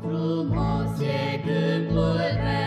Frumos e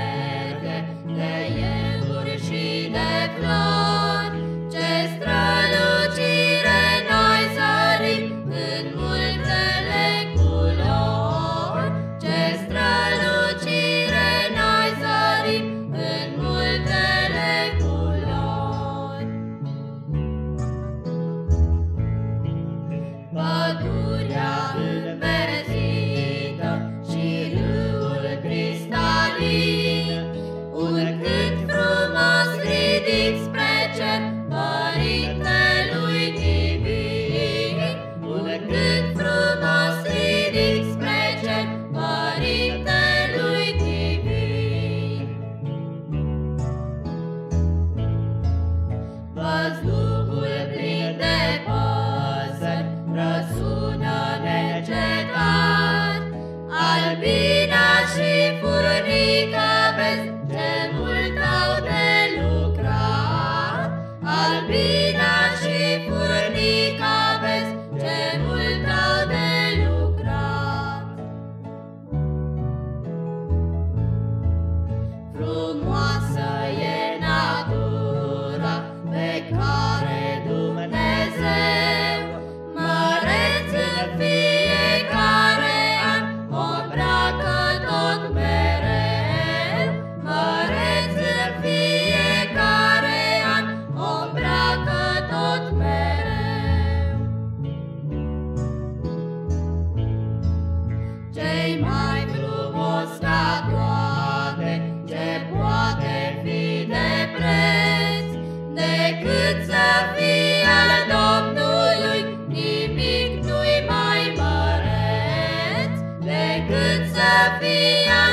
happy